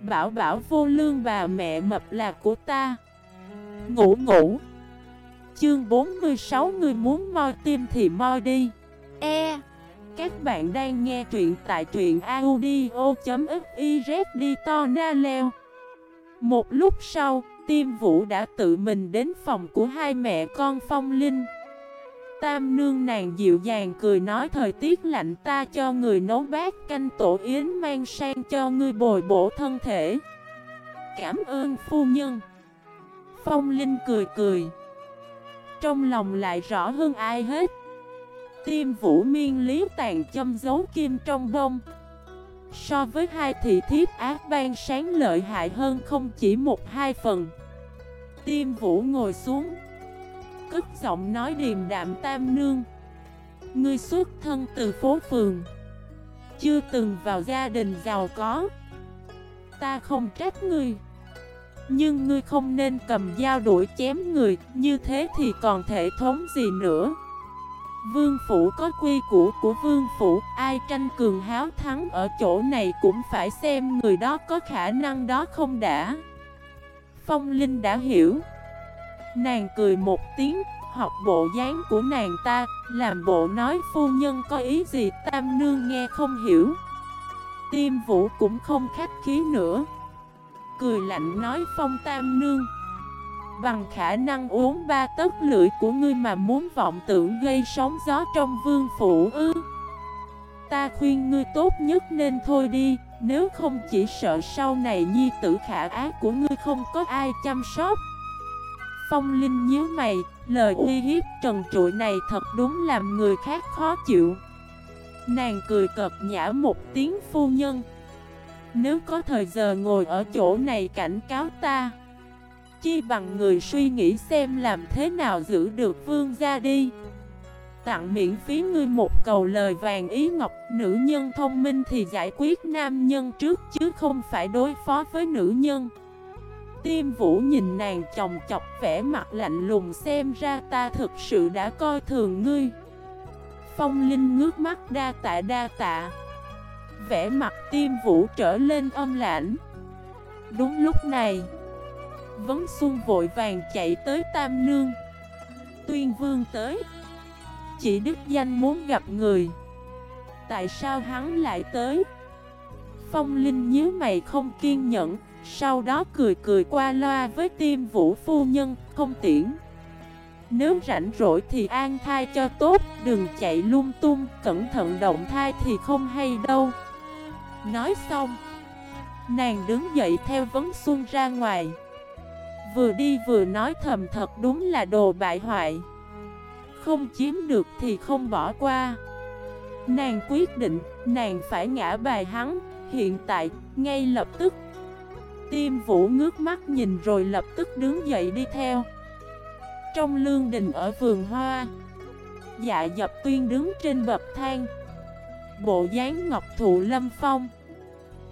Bảo bảo vô lương bà mẹ mập là của ta. Ngủ ngủ. Chương 46 Người muốn moi tim thì moi đi. E Các bạn đang nghe truyện tại truyện audio.xyz đi to na leo Một lúc sau, Tim Vũ đã tự mình đến phòng của hai mẹ con Phong Linh. Tam nương nàng dịu dàng cười nói, thời tiết lạnh, ta cho người nấu bát canh tổ yến mang sang cho ngươi bồi bổ thân thể. Cảm ơn phu nhân. Phong Linh cười cười. Trong lòng lại rõ hơn ai hết. Tim vũ miên lý tàn châm dấu kim trong bông. So với hai thị thiếp ác ban sáng lợi hại hơn không chỉ một hai phần. Tim vũ ngồi xuống cất giọng nói điềm đạm tam nương. Ngươi xuất thân từ phố phường, Chưa từng vào gia đình giàu có. Ta không trách ngươi, Nhưng ngươi không nên cầm dao đuổi chém người, Như thế thì còn thể thống gì nữa. Vương phủ có quy củ của vương phủ, Ai tranh cường háo thắng ở chỗ này cũng phải xem người đó có khả năng đó không đã. Phong Linh đã hiểu. Nàng cười một tiếng, học bộ dáng của nàng ta, làm bộ nói phu nhân có ý gì tam nương nghe không hiểu. Tiêm vũ cũng không khách khí nữa. Cười lạnh nói phong tam nương. Bằng khả năng uống ba tấc lưỡi của ngươi mà muốn vọng tưởng gây sóng gió trong vương phủ ư. Ta khuyên ngươi tốt nhất nên thôi đi, nếu không chỉ sợ sau này nhi tử khả ác của ngươi không có ai chăm sóc. Phong Linh nhíu mày, lời uy hiếp trần trụi này thật đúng làm người khác khó chịu. Nàng cười cợt nhã một tiếng phu nhân. Nếu có thời giờ ngồi ở chỗ này cảnh cáo ta, chi bằng người suy nghĩ xem làm thế nào giữ được vương gia đi. Tặng miễn phí ngươi một cầu lời vàng ý ngọc, nữ nhân thông minh thì giải quyết nam nhân trước chứ không phải đối phó với nữ nhân. Tiêm vũ nhìn nàng chồng chọc vẻ mặt lạnh lùng xem ra ta thực sự đã coi thường ngươi. Phong Linh ngước mắt đa tạ đa tạ. Vẻ mặt tiêm vũ trở lên âm lãnh. Đúng lúc này, Vấn Xuân vội vàng chạy tới Tam Nương. Tuyên Vương tới. Chỉ Đức Danh muốn gặp người. Tại sao hắn lại tới? Phong Linh nhớ mày không kiên nhẫn sau đó cười cười qua loa với tiêm vũ phu nhân, không tiễn. Nếu rảnh rỗi thì an thai cho tốt, đừng chạy lung tung, cẩn thận động thai thì không hay đâu. Nói xong Nàng đứng dậy theo vấn xuân ra ngoài. Vừa đi vừa nói thầm thật đúng là đồ bại hoại. Không chiếm được thì không bỏ qua. Nàng quyết định, nàng phải ngã bài hắn. Hiện tại, ngay lập tức Tiêm vũ ngước mắt nhìn rồi lập tức đứng dậy đi theo. Trong lương đình ở vườn hoa Dạ dập tuyên đứng trên bậc thang. Bộ dáng ngọc thụ lâm phong,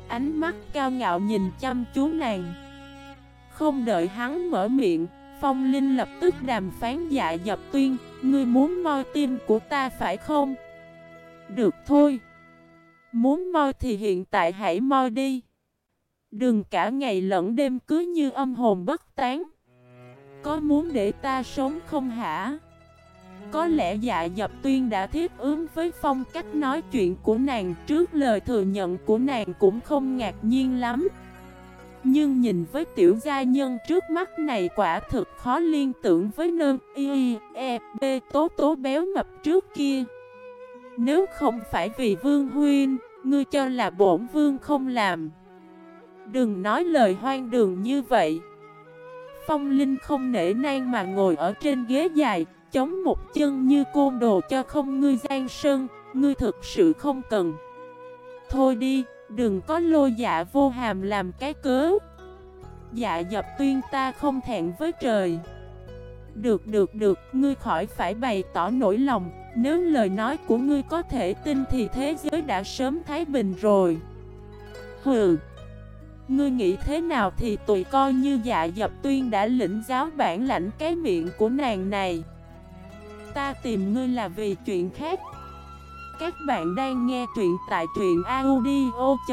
Ánh mắt cao ngạo nhìn chăm chú nàng. Không đợi hắn mở miệng, Phong Linh lập tức đàm phán dạ dập tuyên, Ngươi muốn moi tim của ta phải không? Được thôi. Muốn moi thì hiện tại hãy moi đi. Đừng cả ngày lẫn đêm cứ như âm hồn bất tán. Có muốn để ta sống không hả? Có lẽ dạ dập tuyên đã thiết ứng với phong cách nói chuyện của nàng Trước lời thừa nhận của nàng cũng không ngạc nhiên lắm. Nhưng nhìn với tiểu gia nhân trước mắt này quả thực khó liên tưởng với nơn y e b tố tố béo mập trước kia. Nếu không phải vì vương huyên, ngươi cho là bổn vương không làm. Đừng nói lời hoang đường như vậy. Phong Linh không nể nang mà ngồi ở trên ghế dài Chống một chân như côn đồ cho không ngươi gian sơn Ngươi thực sự không cần. Thôi đi, đừng có lô dạ vô hàm làm cái cớ. Dạ dập tuyên ta không thẹn với trời. Được được được, ngươi khỏi phải bày tỏ nỗi lòng. Nếu lời nói của ngươi có thể tin thì thế giới đã sớm thái bình rồi. Hừ. Ngươi nghĩ thế nào thì tùy coi như dạ dập tuyên đã lĩnh giáo bản lãnh cái miệng của nàng này. Ta tìm ngươi là vì chuyện khác. Các bạn đang nghe truyện tại truyện audio.fif